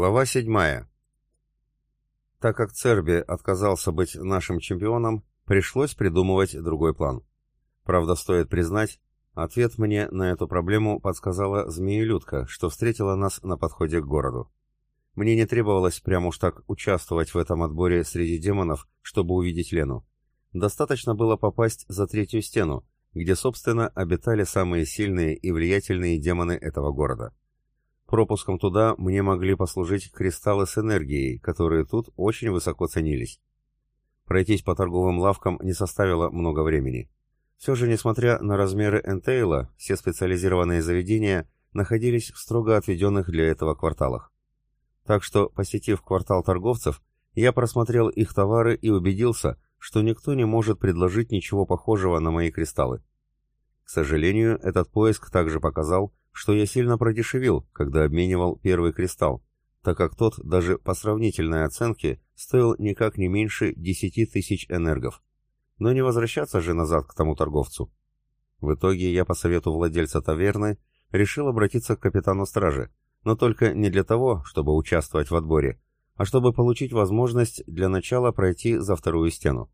Глава 7. Так как Церби отказался быть нашим чемпионом, пришлось придумывать другой план. Правда, стоит признать, ответ мне на эту проблему подсказала Змеелюдка, что встретила нас на подходе к городу. Мне не требовалось прямо уж так участвовать в этом отборе среди демонов, чтобы увидеть Лену. Достаточно было попасть за третью стену, где, собственно, обитали самые сильные и влиятельные демоны этого города. Пропуском туда мне могли послужить кристаллы с энергией, которые тут очень высоко ценились. Пройтись по торговым лавкам не составило много времени. Все же, несмотря на размеры Энтейла, все специализированные заведения находились в строго отведенных для этого кварталах. Так что, посетив квартал торговцев, я просмотрел их товары и убедился, что никто не может предложить ничего похожего на мои кристаллы. К сожалению, этот поиск также показал, что я сильно продешевил, когда обменивал первый кристалл, так как тот даже по сравнительной оценке стоил никак не меньше 10 тысяч энергов. Но не возвращаться же назад к тому торговцу. В итоге я по совету владельца таверны решил обратиться к капитану стражи, но только не для того, чтобы участвовать в отборе, а чтобы получить возможность для начала пройти за вторую стену.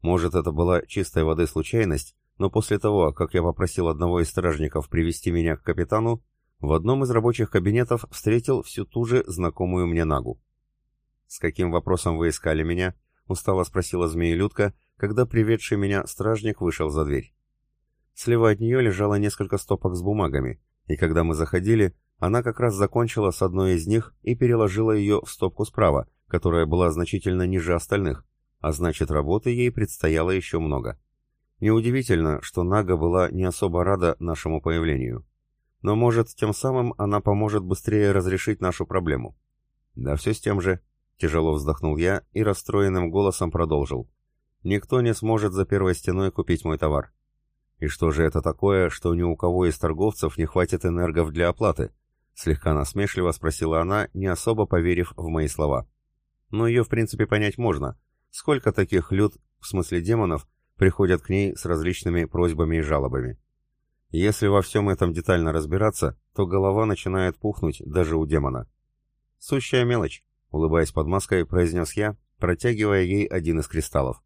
Может, это была чистой воды случайность, но после того, как я попросил одного из стражников привести меня к капитану, в одном из рабочих кабинетов встретил всю ту же знакомую мне Нагу. «С каким вопросом вы искали меня?» — устало спросила змеелюдка, когда приведший меня стражник вышел за дверь. Слева от нее лежало несколько стопок с бумагами, и когда мы заходили, она как раз закончила с одной из них и переложила ее в стопку справа, которая была значительно ниже остальных, а значит, работы ей предстояло еще много. Неудивительно, что Нага была не особо рада нашему появлению. Но, может, тем самым она поможет быстрее разрешить нашу проблему. Да все с тем же. Тяжело вздохнул я и расстроенным голосом продолжил. Никто не сможет за первой стеной купить мой товар. И что же это такое, что ни у кого из торговцев не хватит энергов для оплаты? Слегка насмешливо спросила она, не особо поверив в мои слова. Но ее, в принципе, понять можно. Сколько таких люд, в смысле демонов, приходят к ней с различными просьбами и жалобами. Если во всем этом детально разбираться, то голова начинает пухнуть даже у демона. «Сущая мелочь», — улыбаясь под маской, произнес я, протягивая ей один из кристаллов.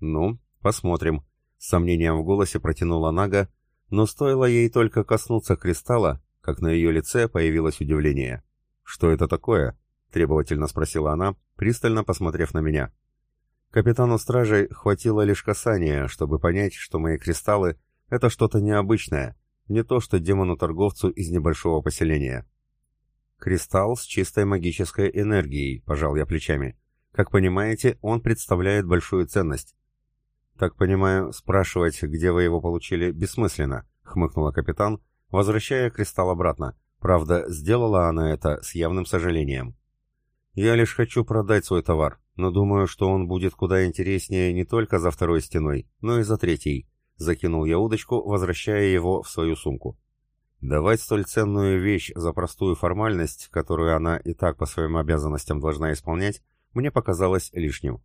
«Ну, посмотрим», — с сомнением в голосе протянула Нага, но стоило ей только коснуться кристалла, как на ее лице появилось удивление. «Что это такое?» — требовательно спросила она, пристально посмотрев на меня. Капитану стражей хватило лишь касания, чтобы понять, что мои кристаллы — это что-то необычное, не то что демону-торговцу из небольшого поселения. «Кристалл с чистой магической энергией», — пожал я плечами. «Как понимаете, он представляет большую ценность». «Так понимаю, спрашивать, где вы его получили, бессмысленно», — хмыкнула капитан, возвращая кристалл обратно. Правда, сделала она это с явным сожалением. «Я лишь хочу продать свой товар но думаю, что он будет куда интереснее не только за второй стеной, но и за третьей. Закинул я удочку, возвращая его в свою сумку. Давать столь ценную вещь за простую формальность, которую она и так по своим обязанностям должна исполнять, мне показалось лишним.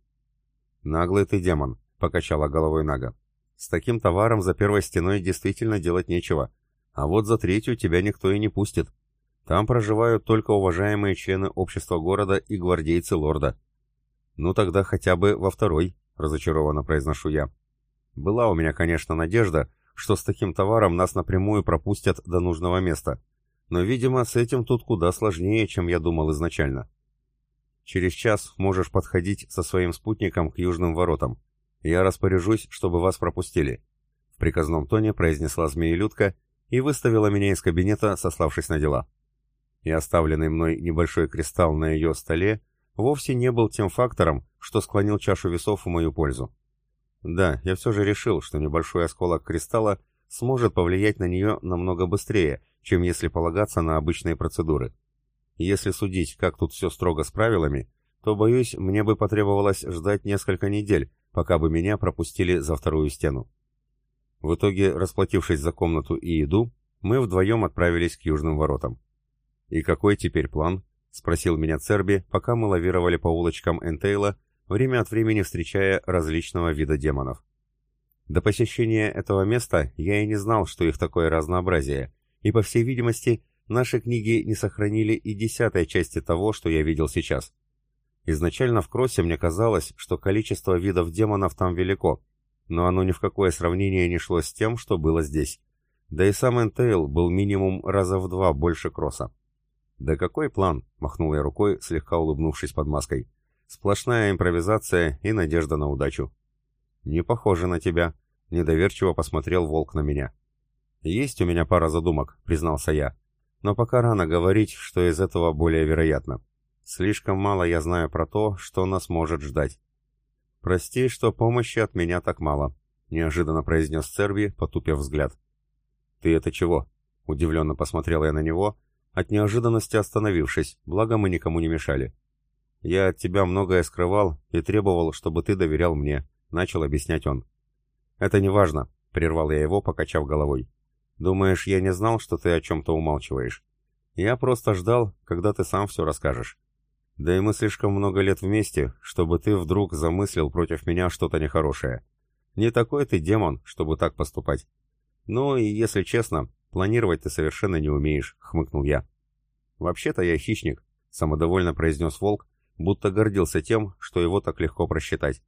«Наглый ты демон», — покачала головой Нага. «С таким товаром за первой стеной действительно делать нечего, а вот за третью тебя никто и не пустит. Там проживают только уважаемые члены общества города и гвардейцы лорда. «Ну тогда хотя бы во второй», — разочарованно произношу я. «Была у меня, конечно, надежда, что с таким товаром нас напрямую пропустят до нужного места. Но, видимо, с этим тут куда сложнее, чем я думал изначально. Через час можешь подходить со своим спутником к южным воротам. Я распоряжусь, чтобы вас пропустили», — в приказном тоне произнесла змеелюдка и выставила меня из кабинета, сославшись на дела. И оставленный мной небольшой кристалл на ее столе — вовсе не был тем фактором, что склонил чашу весов в мою пользу. Да, я все же решил, что небольшой осколок кристалла сможет повлиять на нее намного быстрее, чем если полагаться на обычные процедуры. Если судить, как тут все строго с правилами, то, боюсь, мне бы потребовалось ждать несколько недель, пока бы меня пропустили за вторую стену. В итоге, расплатившись за комнату и еду, мы вдвоем отправились к южным воротам. И какой теперь план? — спросил меня Церби, пока мы лавировали по улочкам Энтейла, время от времени встречая различного вида демонов. До посещения этого места я и не знал, что их такое разнообразие, и, по всей видимости, наши книги не сохранили и десятой части того, что я видел сейчас. Изначально в Кроссе мне казалось, что количество видов демонов там велико, но оно ни в какое сравнение не шло с тем, что было здесь. Да и сам Энтейл был минимум раза в два больше Кросса. «Да какой план?» — махнул я рукой, слегка улыбнувшись под маской. «Сплошная импровизация и надежда на удачу». «Не похоже на тебя», — недоверчиво посмотрел Волк на меня. «Есть у меня пара задумок», — признался я. «Но пока рано говорить, что из этого более вероятно. Слишком мало я знаю про то, что нас может ждать». «Прости, что помощи от меня так мало», — неожиданно произнес Церби, потупив взгляд. «Ты это чего?» — удивленно посмотрел я на него, от неожиданности остановившись, благо мы никому не мешали. «Я от тебя многое скрывал и требовал, чтобы ты доверял мне», — начал объяснять он. «Это не важно», — прервал я его, покачав головой. «Думаешь, я не знал, что ты о чем-то умалчиваешь? Я просто ждал, когда ты сам все расскажешь. Да и мы слишком много лет вместе, чтобы ты вдруг замыслил против меня что-то нехорошее. Не такой ты демон, чтобы так поступать. «Ну и, если честно, планировать ты совершенно не умеешь», — хмыкнул я. «Вообще-то я хищник», — самодовольно произнес Волк, будто гордился тем, что его так легко просчитать.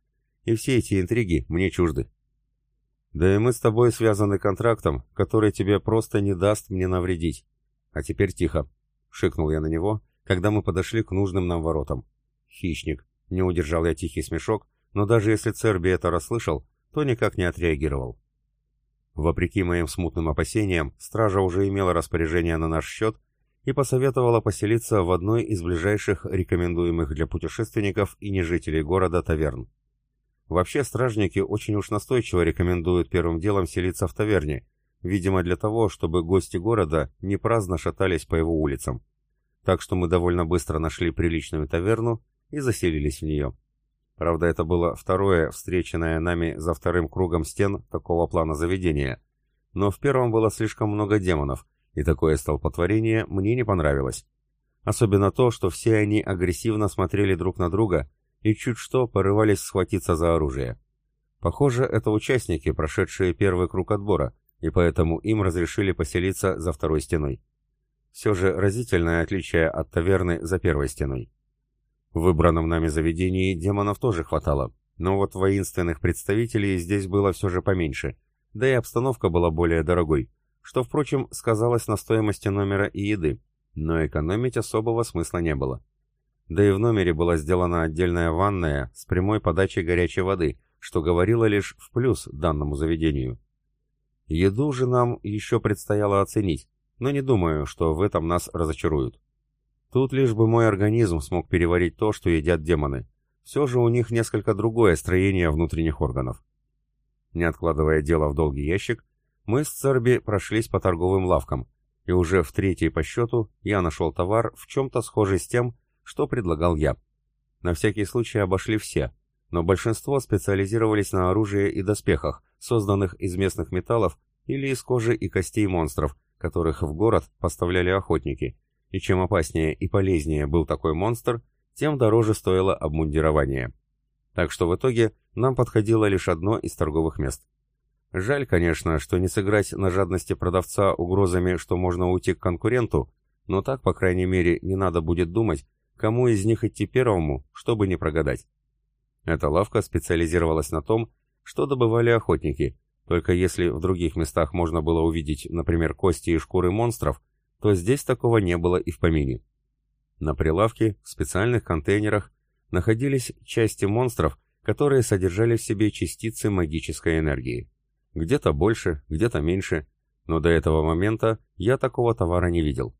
«И все эти интриги мне чужды». «Да и мы с тобой связаны контрактом, который тебе просто не даст мне навредить. А теперь тихо», — шикнул я на него, когда мы подошли к нужным нам воротам. «Хищник», — не удержал я тихий смешок, но даже если Церби это расслышал, то никак не отреагировал. Вопреки моим смутным опасениям, стража уже имела распоряжение на наш счет и посоветовала поселиться в одной из ближайших рекомендуемых для путешественников и нежителей города таверн. Вообще, стражники очень уж настойчиво рекомендуют первым делом селиться в таверне, видимо для того, чтобы гости города не праздно шатались по его улицам. Так что мы довольно быстро нашли приличную таверну и заселились в нее. Правда, это было второе, встреченное нами за вторым кругом стен такого плана заведения. Но в первом было слишком много демонов, и такое столпотворение мне не понравилось. Особенно то, что все они агрессивно смотрели друг на друга и чуть что порывались схватиться за оружие. Похоже, это участники, прошедшие первый круг отбора, и поэтому им разрешили поселиться за второй стеной. Все же разительное отличие от таверны за первой стеной. В выбранном нами заведении демонов тоже хватало, но вот воинственных представителей здесь было все же поменьше, да и обстановка была более дорогой, что, впрочем, сказалось на стоимости номера и еды, но экономить особого смысла не было. Да и в номере была сделана отдельная ванная с прямой подачей горячей воды, что говорило лишь в плюс данному заведению. Еду же нам еще предстояло оценить, но не думаю, что в этом нас разочаруют. Тут лишь бы мой организм смог переварить то, что едят демоны. Все же у них несколько другое строение внутренних органов. Не откладывая дело в долгий ящик, мы с Церби прошлись по торговым лавкам, и уже в третьей по счету я нашел товар в чем-то схожий с тем, что предлагал я. На всякий случай обошли все, но большинство специализировались на оружии и доспехах, созданных из местных металлов или из кожи и костей монстров, которых в город поставляли охотники, и чем опаснее и полезнее был такой монстр, тем дороже стоило обмундирование. Так что в итоге нам подходило лишь одно из торговых мест. Жаль, конечно, что не сыграть на жадности продавца угрозами, что можно уйти к конкуренту, но так, по крайней мере, не надо будет думать, кому из них идти первому, чтобы не прогадать. Эта лавка специализировалась на том, что добывали охотники, только если в других местах можно было увидеть, например, кости и шкуры монстров, то здесь такого не было и в помине. На прилавке, в специальных контейнерах, находились части монстров, которые содержали в себе частицы магической энергии. Где-то больше, где-то меньше, но до этого момента я такого товара не видел.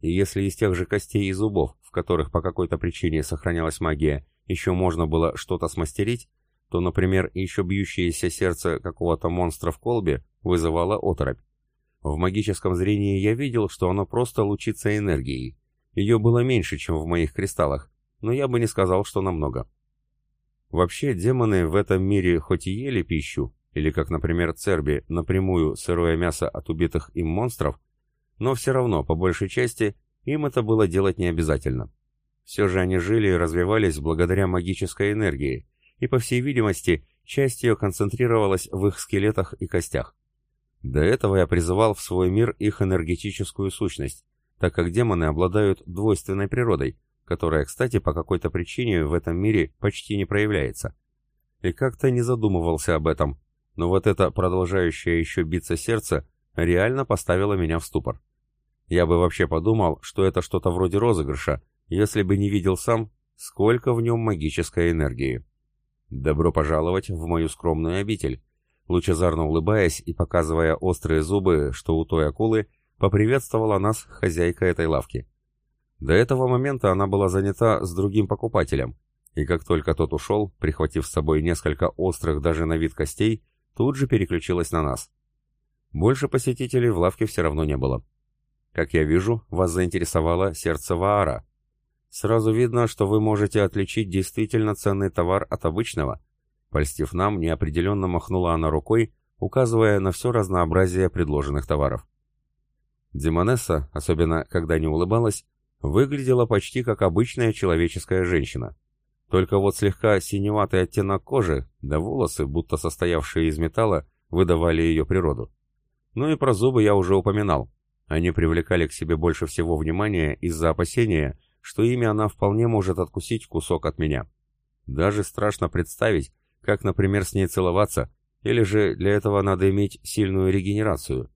И если из тех же костей и зубов, в которых по какой-то причине сохранялась магия, еще можно было что-то смастерить, то, например, еще бьющееся сердце какого-то монстра в колбе вызывало оторопь. В магическом зрении я видел, что оно просто лучится энергией. Ее было меньше, чем в моих кристаллах, но я бы не сказал, что намного. Вообще, демоны в этом мире хоть и ели пищу, или, как, например, Церби, напрямую сырое мясо от убитых им монстров, но все равно, по большей части, им это было делать не обязательно. Все же они жили и развивались благодаря магической энергии, и, по всей видимости, часть ее концентрировалась в их скелетах и костях. До этого я призывал в свой мир их энергетическую сущность, так как демоны обладают двойственной природой, которая, кстати, по какой-то причине в этом мире почти не проявляется. И как-то не задумывался об этом, но вот это продолжающее еще биться сердце реально поставило меня в ступор. Я бы вообще подумал, что это что-то вроде розыгрыша, если бы не видел сам, сколько в нем магической энергии. Добро пожаловать в мою скромную обитель. Лучезарно улыбаясь и показывая острые зубы, что у той акулы, поприветствовала нас хозяйка этой лавки. До этого момента она была занята с другим покупателем, и как только тот ушел, прихватив с собой несколько острых даже на вид костей, тут же переключилась на нас. Больше посетителей в лавке все равно не было. Как я вижу, вас заинтересовало сердце Ваара. Сразу видно, что вы можете отличить действительно ценный товар от обычного. Польстив нам, неопределенно махнула она рукой, указывая на все разнообразие предложенных товаров. Демонесса, особенно когда не улыбалась, выглядела почти как обычная человеческая женщина. Только вот слегка синеватый оттенок кожи, да волосы, будто состоявшие из металла, выдавали ее природу. Ну и про зубы я уже упоминал. Они привлекали к себе больше всего внимания из-за опасения, что ими она вполне может откусить кусок от меня. Даже страшно представить, как, например, с ней целоваться, или же для этого надо иметь сильную регенерацию.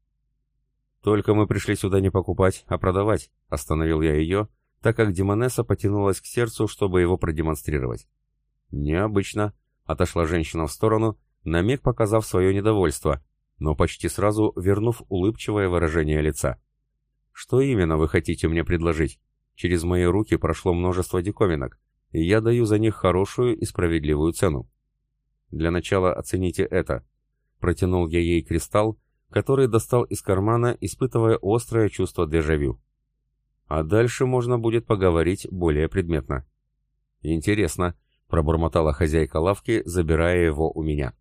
«Только мы пришли сюда не покупать, а продавать», — остановил я ее, так как Демонесса потянулась к сердцу, чтобы его продемонстрировать. «Необычно», — отошла женщина в сторону, на миг показав свое недовольство, но почти сразу вернув улыбчивое выражение лица. «Что именно вы хотите мне предложить? Через мои руки прошло множество диковинок, и я даю за них хорошую и справедливую цену. Для начала оцените это». Протянул я ей кристалл, который достал из кармана, испытывая острое чувство дежавю. А дальше можно будет поговорить более предметно. «Интересно», — пробормотала хозяйка лавки, забирая его у меня.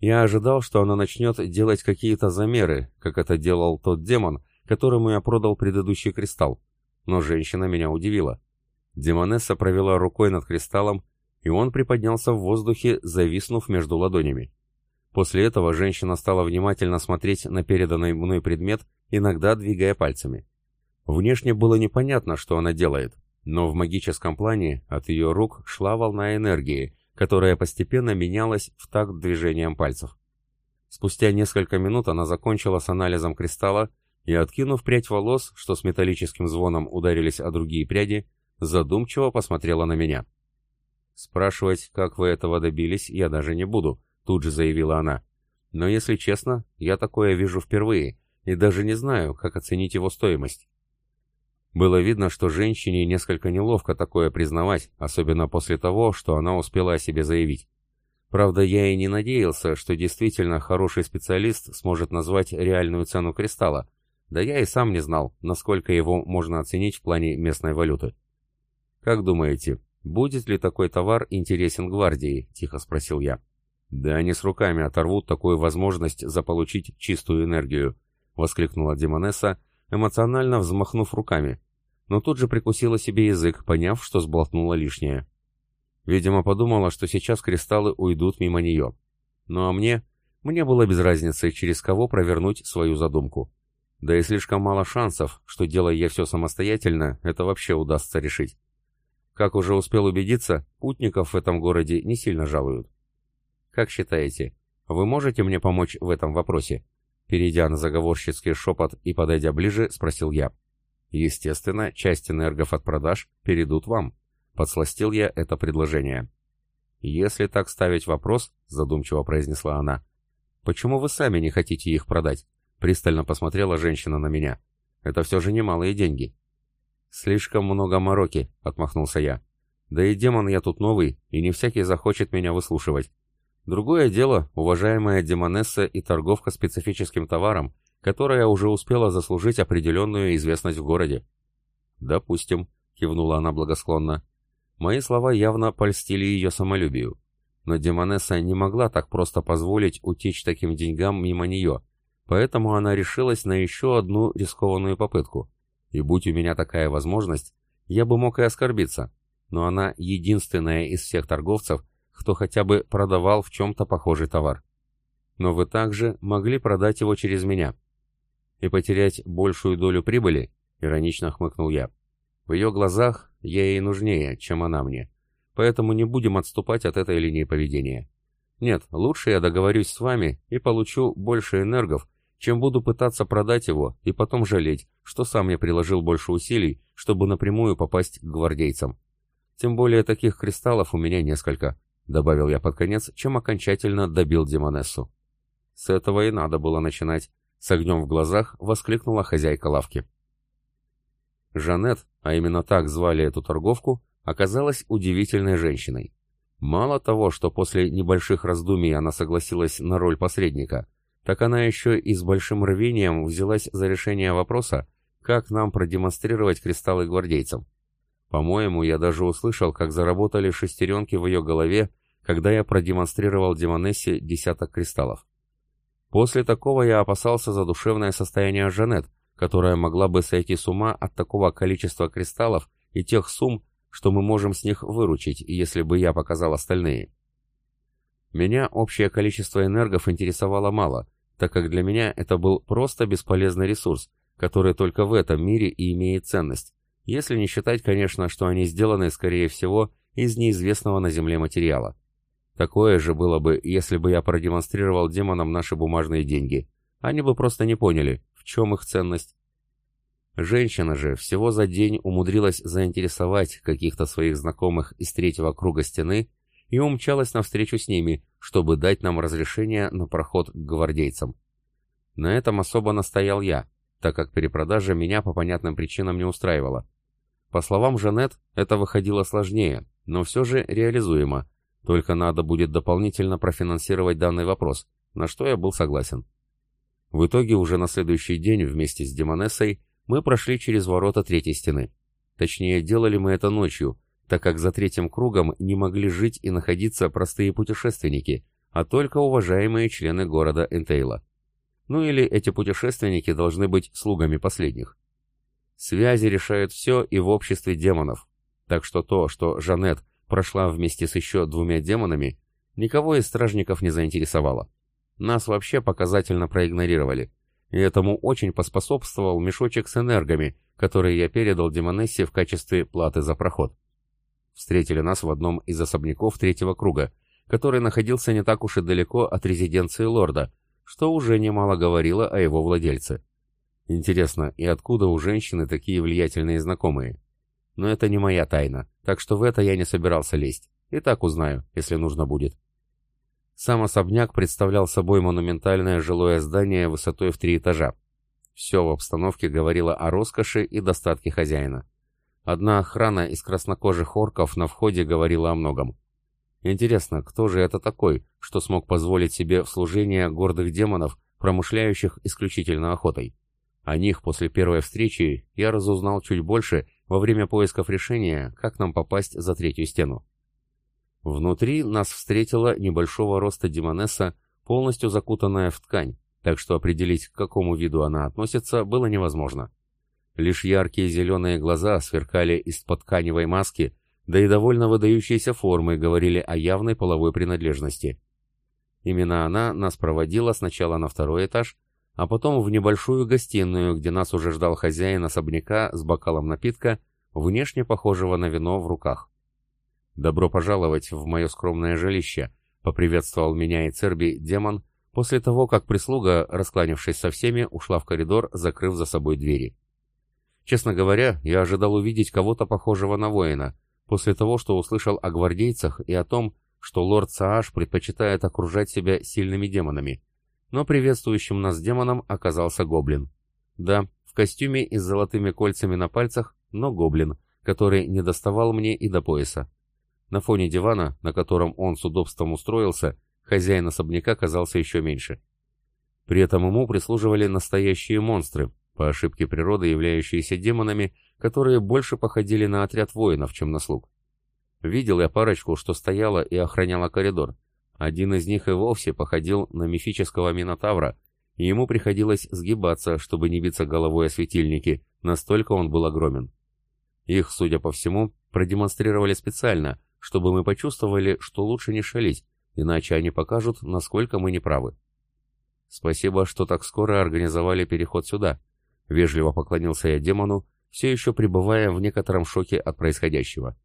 Я ожидал, что она начнет делать какие-то замеры, как это делал тот демон, которому я продал предыдущий кристалл. Но женщина меня удивила. Демонесса провела рукой над кристаллом, и он приподнялся в воздухе, зависнув между ладонями. После этого женщина стала внимательно смотреть на переданный мной предмет, иногда двигая пальцами. Внешне было непонятно, что она делает, но в магическом плане от ее рук шла волна энергии, которая постепенно менялась в такт движением пальцев. Спустя несколько минут она закончила с анализом кристалла и, откинув прядь волос, что с металлическим звоном ударились о другие пряди, задумчиво посмотрела на меня. «Спрашивать, как вы этого добились, я даже не буду», — тут же заявила она. «Но, если честно, я такое вижу впервые и даже не знаю, как оценить его стоимость». Было видно, что женщине несколько неловко такое признавать, особенно после того, что она успела о себе заявить. Правда, я и не надеялся, что действительно хороший специалист сможет назвать реальную цену кристалла, да я и сам не знал, насколько его можно оценить в плане местной валюты. «Как думаете, будет ли такой товар интересен гвардии?» – тихо спросил я. «Да они с руками оторвут такую возможность заполучить чистую энергию», — воскликнула Демонесса, эмоционально взмахнув руками, но тут же прикусила себе язык, поняв, что сблотнула лишнее. Видимо, подумала, что сейчас кристаллы уйдут мимо нее. Ну а мне... Мне было без разницы, через кого провернуть свою задумку. Да и слишком мало шансов, что, делая я все самостоятельно, это вообще удастся решить. Как уже успел убедиться, путников в этом городе не сильно жалуют. Как считаете, вы можете мне помочь в этом вопросе? Перейдя на заговорщицкий шепот и подойдя ближе, спросил я. Естественно, часть энергов от продаж перейдут вам. Подсластил я это предложение. Если так ставить вопрос, задумчиво произнесла она, почему вы сами не хотите их продать? Пристально посмотрела женщина на меня. Это все же немалые деньги. Слишком много мороки, отмахнулся я. Да и демон я тут новый, и не всякий захочет меня выслушивать. Другое дело, уважаемая демонесса и торговка специфическим товаром, которая уже успела заслужить определенную известность в городе. «Допустим», — кивнула она благосклонно. Мои слова явно польстили ее самолюбию. Но демонесса не могла так просто позволить утечь таким деньгам мимо нее, поэтому она решилась на еще одну рискованную попытку. И будь у меня такая возможность, я бы мог и оскорбиться, но она единственная из всех торговцев, кто хотя бы продавал в чем-то похожий товар. Но вы также могли продать его через меня и потерять большую долю прибыли, Иронично хмыкнул я. В ее глазах я ей нужнее, чем она мне. Поэтому не будем отступать от этой линии поведения. Нет, лучше я договорюсь с вами и получу больше энергов, чем буду пытаться продать его и потом жалеть, что сам я приложил больше усилий, чтобы напрямую попасть к гвардейцам. Тем более таких кристаллов у меня несколько, добавил я под конец, чем окончательно добил Демонессу. С этого и надо было начинать. С огнем в глазах воскликнула хозяйка лавки. Жанет, а именно так звали эту торговку, оказалась удивительной женщиной. Мало того, что после небольших раздумий она согласилась на роль посредника, так она еще и с большим рвением взялась за решение вопроса, как нам продемонстрировать кристаллы гвардейцам. По-моему, я даже услышал, как заработали шестеренки в ее голове, когда я продемонстрировал Демонессе десяток кристаллов. После такого я опасался за душевное состояние Жанет, которая могла бы сойти с ума от такого количества кристаллов и тех сумм, что мы можем с них выручить, если бы я показал остальные. Меня общее количество энергов интересовало мало, так как для меня это был просто бесполезный ресурс, который только в этом мире и имеет ценность, если не считать, конечно, что они сделаны, скорее всего, из неизвестного на Земле материала. Такое же было бы, если бы я продемонстрировал демонам наши бумажные деньги. Они бы просто не поняли, в чем их ценность. Женщина же всего за день умудрилась заинтересовать каких-то своих знакомых из третьего круга стены и умчалась навстречу с ними, чтобы дать нам разрешение на проход к гвардейцам. На этом особо настоял я, так как перепродажа меня по понятным причинам не устраивала. По словам Жанет, это выходило сложнее, но все же реализуемо, только надо будет дополнительно профинансировать данный вопрос, на что я был согласен. В итоге уже на следующий день вместе с Демонессой мы прошли через ворота третьей стены. Точнее, делали мы это ночью, так как за третьим кругом не могли жить и находиться простые путешественники, а только уважаемые члены города Энтейла. Ну или эти путешественники должны быть слугами последних. Связи решают все и в обществе демонов. Так что то, что Жанет прошла вместе с еще двумя демонами, никого из стражников не заинтересовало. Нас вообще показательно проигнорировали, и этому очень поспособствовал мешочек с энергами, который я передал Демонессе в качестве платы за проход. Встретили нас в одном из особняков третьего круга, который находился не так уж и далеко от резиденции лорда, что уже немало говорило о его владельце. Интересно, и откуда у женщины такие влиятельные знакомые? Но это не моя тайна, так что в это я не собирался лезть. И так узнаю, если нужно будет. Сам особняк представлял собой монументальное жилое здание высотой в три этажа. Все в обстановке говорило о роскоши и достатке хозяина. Одна охрана из краснокожих орков на входе говорила о многом. Интересно, кто же это такой, что смог позволить себе в служение гордых демонов, промышляющих исключительно охотой? О них после первой встречи я разузнал чуть больше во время поисков решения, как нам попасть за третью стену. Внутри нас встретила небольшого роста демонесса, полностью закутанная в ткань, так что определить, к какому виду она относится, было невозможно. Лишь яркие зеленые глаза сверкали из-под тканевой маски, да и довольно выдающиеся формы говорили о явной половой принадлежности. Именно она нас проводила сначала на второй этаж, а потом в небольшую гостиную, где нас уже ждал хозяин особняка с бокалом напитка, внешне похожего на вино в руках. «Добро пожаловать в мое скромное жилище», — поприветствовал меня и Церби демон, после того, как прислуга, раскланившись со всеми, ушла в коридор, закрыв за собой двери. Честно говоря, я ожидал увидеть кого-то похожего на воина, после того, что услышал о гвардейцах и о том, что лорд Сааш предпочитает окружать себя сильными демонами, но приветствующим нас демоном оказался гоблин. Да, в костюме и с золотыми кольцами на пальцах, но гоблин, который не доставал мне и до пояса. На фоне дивана, на котором он с удобством устроился, хозяин особняка казался еще меньше. При этом ему прислуживали настоящие монстры, по ошибке природы являющиеся демонами, которые больше походили на отряд воинов, чем на слуг. Видел я парочку, что стояла и охраняла коридор, один из них и вовсе походил на мифического Минотавра, и ему приходилось сгибаться, чтобы не биться головой о светильники, настолько он был огромен. Их, судя по всему, продемонстрировали специально, чтобы мы почувствовали, что лучше не шалить, иначе они покажут, насколько мы неправы. Спасибо, что так скоро организовали переход сюда. Вежливо поклонился я демону, все еще пребывая в некотором шоке от происходящего.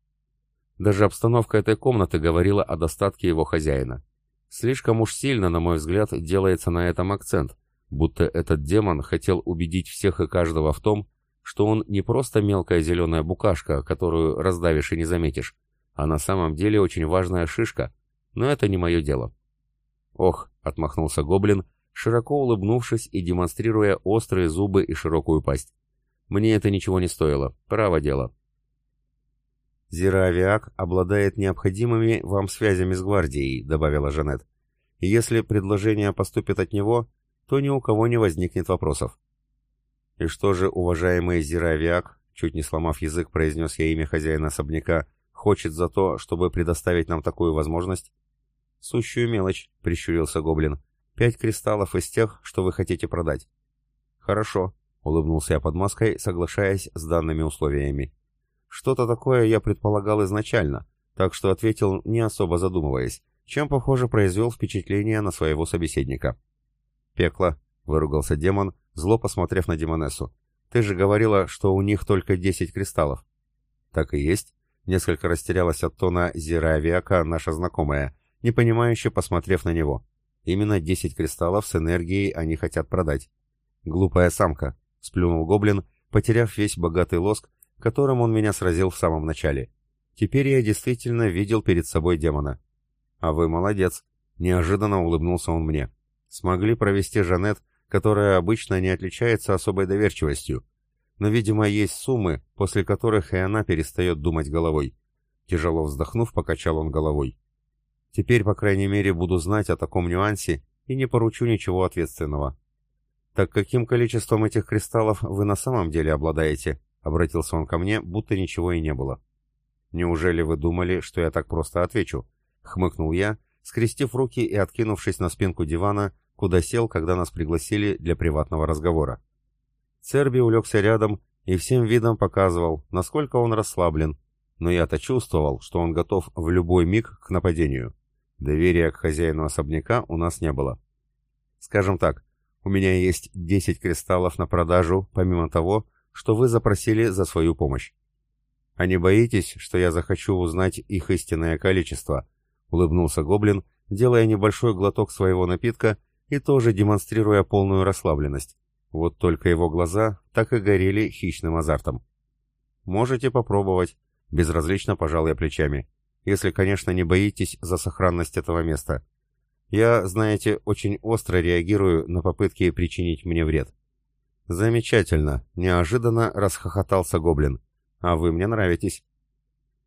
Даже обстановка этой комнаты говорила о достатке его хозяина. Слишком уж сильно, на мой взгляд, делается на этом акцент, будто этот демон хотел убедить всех и каждого в том, что он не просто мелкая зеленая букашка, которую раздавишь и не заметишь, а на самом деле очень важная шишка, но это не мое дело. «Ох», — отмахнулся гоблин, широко улыбнувшись и демонстрируя острые зубы и широкую пасть. «Мне это ничего не стоило. Право дело». «Зероавиак обладает необходимыми вам связями с гвардией», — добавила Жанет. «И если предложение поступит от него, то ни у кого не возникнет вопросов». «И что же, уважаемый Зероавиак, чуть не сломав язык, произнес я имя хозяина особняка, хочет за то, чтобы предоставить нам такую возможность?» «Сущую мелочь», — прищурился Гоблин. «Пять кристаллов из тех, что вы хотите продать». «Хорошо», — улыбнулся я под маской, соглашаясь с данными условиями. Что-то такое я предполагал изначально, так что ответил, не особо задумываясь, чем, похоже, произвел впечатление на своего собеседника. «Пекло», — выругался демон, зло посмотрев на Демонессу. «Ты же говорила, что у них только десять кристаллов». «Так и есть», — несколько растерялась от тона Зеравиака наша знакомая, непонимающе посмотрев на него. «Именно десять кристаллов с энергией они хотят продать». «Глупая самка», — сплюнул гоблин, потеряв весь богатый лоск, которым он меня сразил в самом начале. Теперь я действительно видел перед собой демона. «А вы молодец», — неожиданно улыбнулся он мне. «Смогли провести Жанет, которая обычно не отличается особой доверчивостью. Но, видимо, есть суммы, после которых и она перестает думать головой». Тяжело вздохнув, покачал он головой. «Теперь, по крайней мере, буду знать о таком нюансе и не поручу ничего ответственного». «Так каким количеством этих кристаллов вы на самом деле обладаете?» Обратился он ко мне, будто ничего и не было. «Неужели вы думали, что я так просто отвечу?» — хмыкнул я, скрестив руки и откинувшись на спинку дивана, куда сел, когда нас пригласили для приватного разговора. Церби улегся рядом и всем видом показывал, насколько он расслаблен, но я-то чувствовал, что он готов в любой миг к нападению. Доверия к хозяину особняка у нас не было. Скажем так, у меня есть 10 кристаллов на продажу, помимо того, что вы запросили за свою помощь. А не боитесь, что я захочу узнать их истинное количество?» — улыбнулся Гоблин, делая небольшой глоток своего напитка и тоже демонстрируя полную расслабленность. Вот только его глаза так и горели хищным азартом. «Можете попробовать», — безразлично пожал я плечами, «если, конечно, не боитесь за сохранность этого места. Я, знаете, очень остро реагирую на попытки причинить мне вред». «Замечательно!» — неожиданно расхохотался гоблин. «А вы мне нравитесь».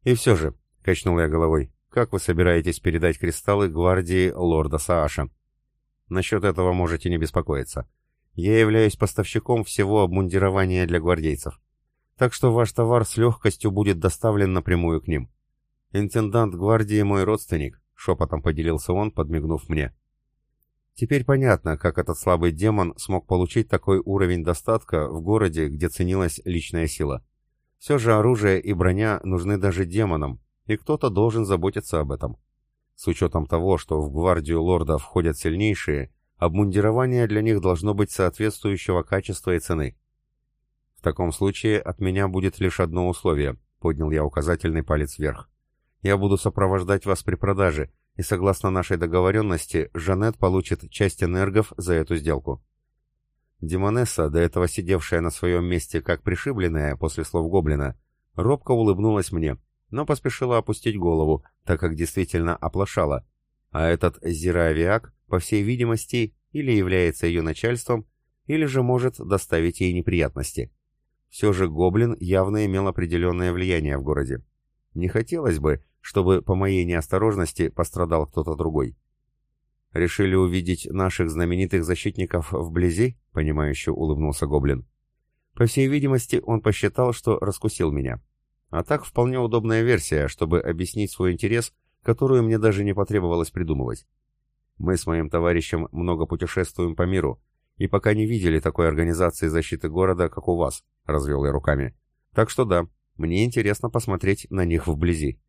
«И все же», — качнул я головой, — «как вы собираетесь передать кристаллы гвардии лорда Сааша?» «Насчет этого можете не беспокоиться. Я являюсь поставщиком всего обмундирования для гвардейцев. Так что ваш товар с легкостью будет доставлен напрямую к ним. Интендант гвардии мой родственник», — шепотом поделился он, подмигнув мне. Теперь понятно, как этот слабый демон смог получить такой уровень достатка в городе, где ценилась личная сила. Все же оружие и броня нужны даже демонам, и кто-то должен заботиться об этом. С учетом того, что в гвардию лорда входят сильнейшие, обмундирование для них должно быть соответствующего качества и цены. В таком случае от меня будет лишь одно условие, поднял я указательный палец вверх. Я буду сопровождать вас при продаже, и согласно нашей договоренности, Жанет получит часть энергов за эту сделку. Демонесса, до этого сидевшая на своем месте как пришибленная после слов гоблина, робко улыбнулась мне, но поспешила опустить голову, так как действительно оплошала, а этот Зираавиак, по всей видимости, или является ее начальством, или же может доставить ей неприятности. Все же гоблин явно имел определенное влияние в городе. Не хотелось бы, чтобы по моей неосторожности пострадал кто-то другой. «Решили увидеть наших знаменитых защитников вблизи?» — понимающе улыбнулся Гоблин. По всей видимости, он посчитал, что раскусил меня. А так вполне удобная версия, чтобы объяснить свой интерес, которую мне даже не потребовалось придумывать. Мы с моим товарищем много путешествуем по миру, и пока не видели такой организации защиты города, как у вас, — развел я руками. Так что да, мне интересно посмотреть на них вблизи.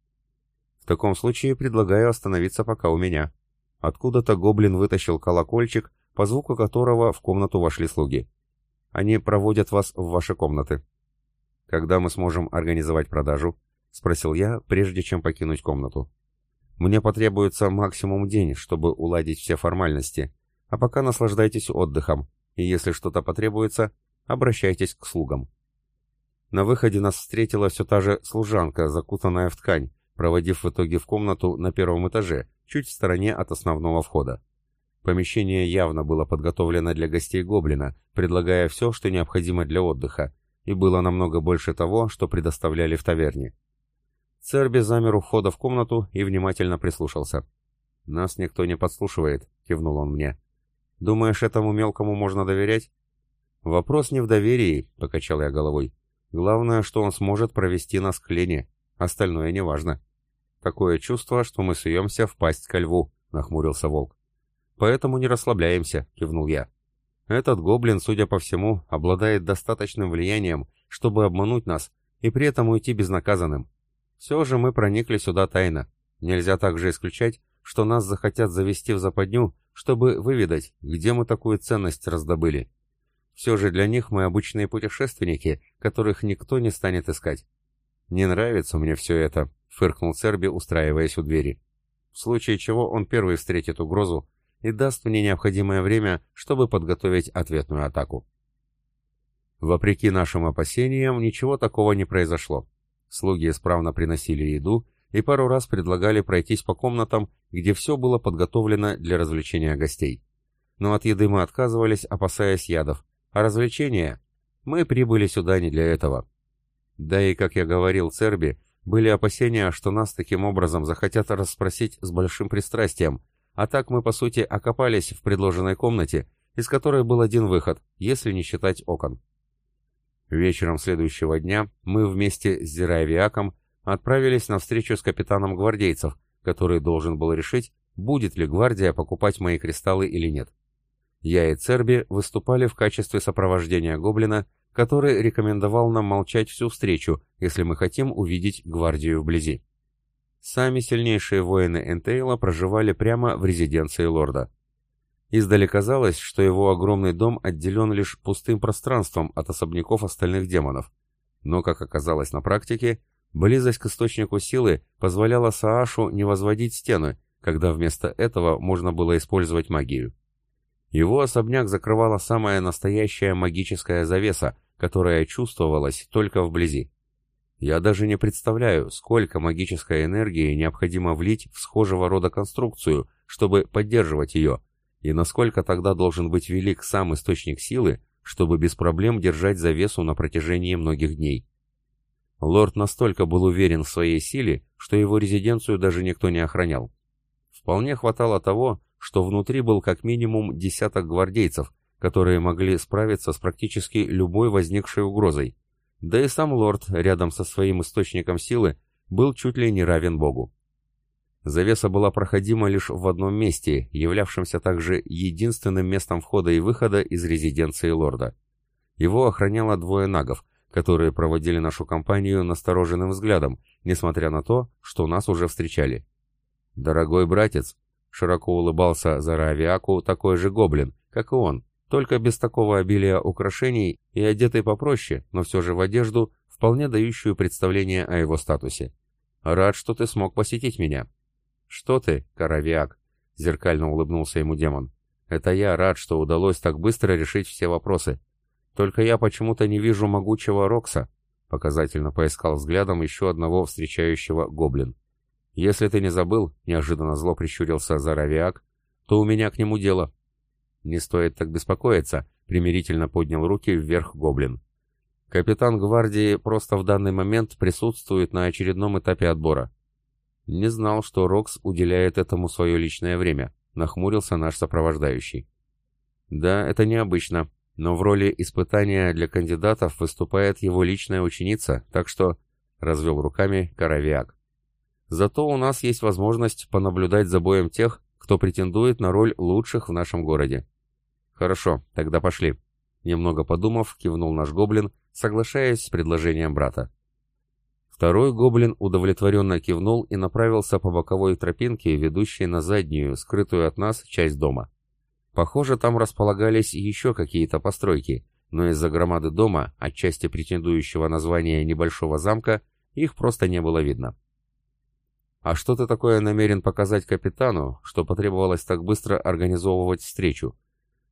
В таком случае предлагаю остановиться пока у меня. Откуда-то гоблин вытащил колокольчик, по звуку которого в комнату вошли слуги. Они проводят вас в ваши комнаты. Когда мы сможем организовать продажу? Спросил я, прежде чем покинуть комнату. Мне потребуется максимум день, чтобы уладить все формальности, а пока наслаждайтесь отдыхом, и если что-то потребуется, обращайтесь к слугам. На выходе нас встретила все та же служанка, закутанная в ткань, проводив в итоге в комнату на первом этаже, чуть в стороне от основного входа. Помещение явно было подготовлено для гостей Гоблина, предлагая все, что необходимо для отдыха, и было намного больше того, что предоставляли в таверне. Церби замер у входа в комнату и внимательно прислушался. «Нас никто не подслушивает», — кивнул он мне. «Думаешь, этому мелкому можно доверять?» «Вопрос не в доверии», — покачал я головой. «Главное, что он сможет провести нас к Лене. Остальное неважно». «Такое чувство, что мы суемся в пасть ко льву», — нахмурился волк. «Поэтому не расслабляемся», — кивнул я. «Этот гоблин, судя по всему, обладает достаточным влиянием, чтобы обмануть нас и при этом уйти безнаказанным. Все же мы проникли сюда тайно. Нельзя также исключать, что нас захотят завести в западню, чтобы выведать, где мы такую ценность раздобыли. Все же для них мы обычные путешественники, которых никто не станет искать. Не нравится мне все это, — фыркнул Церби, устраиваясь у двери. В случае чего он первый встретит угрозу и даст мне необходимое время, чтобы подготовить ответную атаку. Вопреки нашим опасениям, ничего такого не произошло. Слуги исправно приносили еду и пару раз предлагали пройтись по комнатам, где все было подготовлено для развлечения гостей. Но от еды мы отказывались, опасаясь ядов, а развлечения... Мы прибыли сюда не для этого. Да и, как я говорил Церби, были опасения, что нас таким образом захотят расспросить с большим пристрастием, а так мы, по сути, окопались в предложенной комнате, из которой был один выход, если не считать окон. Вечером следующего дня мы вместе с Зиравиаком отправились на встречу с капитаном гвардейцев, который должен был решить, будет ли гвардия покупать мои кристаллы или нет. Я и Церби выступали в качестве сопровождения гоблина который рекомендовал нам молчать всю встречу, если мы хотим увидеть гвардию вблизи. Сами сильнейшие воины Энтейла проживали прямо в резиденции лорда. Издали казалось, что его огромный дом отделен лишь пустым пространством от особняков остальных демонов. Но, как оказалось на практике, близость к источнику силы позволяла Саашу не возводить стены, когда вместо этого можно было использовать магию. Его особняк закрывала самая настоящая магическая завеса, которая чувствовалась только вблизи. Я даже не представляю, сколько магической энергии необходимо влить в схожего рода конструкцию, чтобы поддерживать ее, и насколько тогда должен быть велик сам источник силы, чтобы без проблем держать завесу на протяжении многих дней. Лорд настолько был уверен в своей силе, что его резиденцию даже никто не охранял. Вполне хватало того, что внутри был как минимум десяток гвардейцев, которые могли справиться с практически любой возникшей угрозой. Да и сам лорд, рядом со своим источником силы, был чуть ли не равен богу. Завеса была проходима лишь в одном месте, являвшемся также единственным местом входа и выхода из резиденции лорда. Его охраняло двое нагов, которые проводили нашу компанию настороженным взглядом, несмотря на то, что нас уже встречали. «Дорогой братец», Широко улыбался Заравиаку такой же гоблин, как и он, только без такого обилия украшений и одетый попроще, но все же в одежду, вполне дающую представление о его статусе. «Рад, что ты смог посетить меня». «Что ты, Каравиак?» — зеркально улыбнулся ему демон. «Это я рад, что удалось так быстро решить все вопросы. Только я почему-то не вижу могучего Рокса», — показательно поискал взглядом еще одного встречающего гоблин. «Если ты не забыл», — неожиданно зло прищурился Заравиак, — «то у меня к нему дело». «Не стоит так беспокоиться», — примирительно поднял руки вверх гоблин. «Капитан гвардии просто в данный момент присутствует на очередном этапе отбора». «Не знал, что Рокс уделяет этому свое личное время», — нахмурился наш сопровождающий. «Да, это необычно, но в роли испытания для кандидатов выступает его личная ученица, так что...» — развел руками Коровиак. Зато у нас есть возможность понаблюдать за боем тех, кто претендует на роль лучших в нашем городе. Хорошо, тогда пошли. Немного подумав, кивнул наш гоблин, соглашаясь с предложением брата. Второй гоблин удовлетворенно кивнул и направился по боковой тропинке, ведущей на заднюю, скрытую от нас, часть дома. Похоже, там располагались еще какие-то постройки, но из-за громады дома, отчасти претендующего на звание небольшого замка, их просто не было видно. «А что ты такое намерен показать капитану, что потребовалось так быстро организовывать встречу?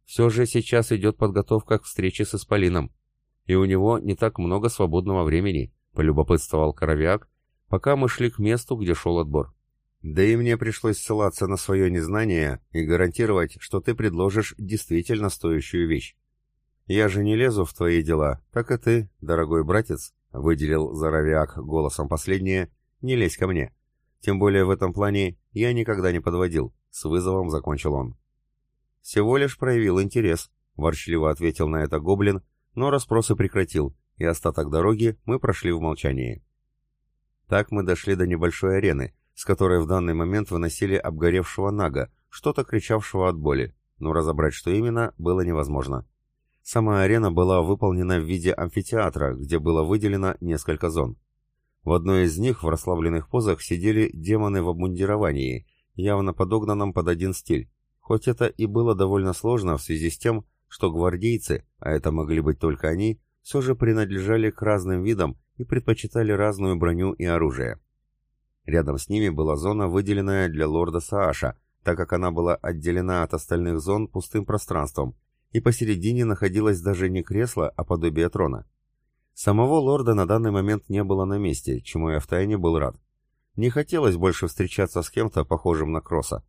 Все же сейчас идет подготовка к встрече с Исполином, и у него не так много свободного времени», — полюбопытствовал Коровяк, пока мы шли к месту, где шел отбор. «Да и мне пришлось ссылаться на свое незнание и гарантировать, что ты предложишь действительно стоящую вещь. Я же не лезу в твои дела, как и ты, дорогой братец», — выделил Заравиак голосом последнее, — «не лезь ко мне». Тем более в этом плане я никогда не подводил, с вызовом закончил он. Всего лишь проявил интерес, ворчливо ответил на это гоблин, но расспросы прекратил, и остаток дороги мы прошли в молчании. Так мы дошли до небольшой арены, с которой в данный момент выносили обгоревшего нага, что-то кричавшего от боли, но разобрать, что именно, было невозможно. Сама арена была выполнена в виде амфитеатра, где было выделено несколько зон. В одной из них в расслабленных позах сидели демоны в обмундировании, явно подогнанном под один стиль, хоть это и было довольно сложно в связи с тем, что гвардейцы, а это могли быть только они, все же принадлежали к разным видам и предпочитали разную броню и оружие. Рядом с ними была зона, выделенная для лорда Сааша, так как она была отделена от остальных зон пустым пространством, и посередине находилось даже не кресло, а подобие трона. Самого лорда на данный момент не было на месте, чему я втайне был рад. Не хотелось больше встречаться с кем-то, похожим на Кросса.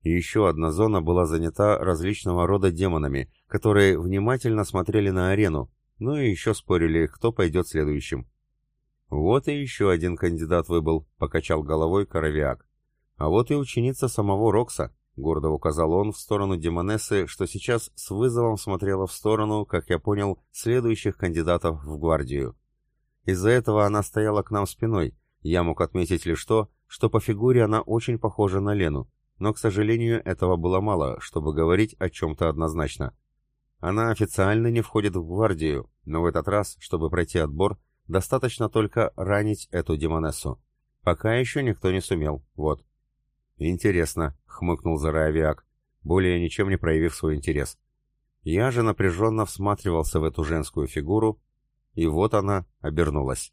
И еще одна зона была занята различного рода демонами, которые внимательно смотрели на арену, ну и еще спорили, кто пойдет следующим. «Вот и еще один кандидат выбыл», — покачал головой Коровиак. «А вот и ученица самого Рокса, Гордо указал он в сторону Демонессы, что сейчас с вызовом смотрела в сторону, как я понял, следующих кандидатов в гвардию. Из-за этого она стояла к нам спиной. Я мог отметить лишь то, что по фигуре она очень похожа на Лену, но, к сожалению, этого было мало, чтобы говорить о чем-то однозначно. Она официально не входит в гвардию, но в этот раз, чтобы пройти отбор, достаточно только ранить эту Демонессу. Пока еще никто не сумел, вот. «Интересно», — хмыкнул Зараавиак, более ничем не проявив свой интерес. Я же напряженно всматривался в эту женскую фигуру, и вот она обернулась.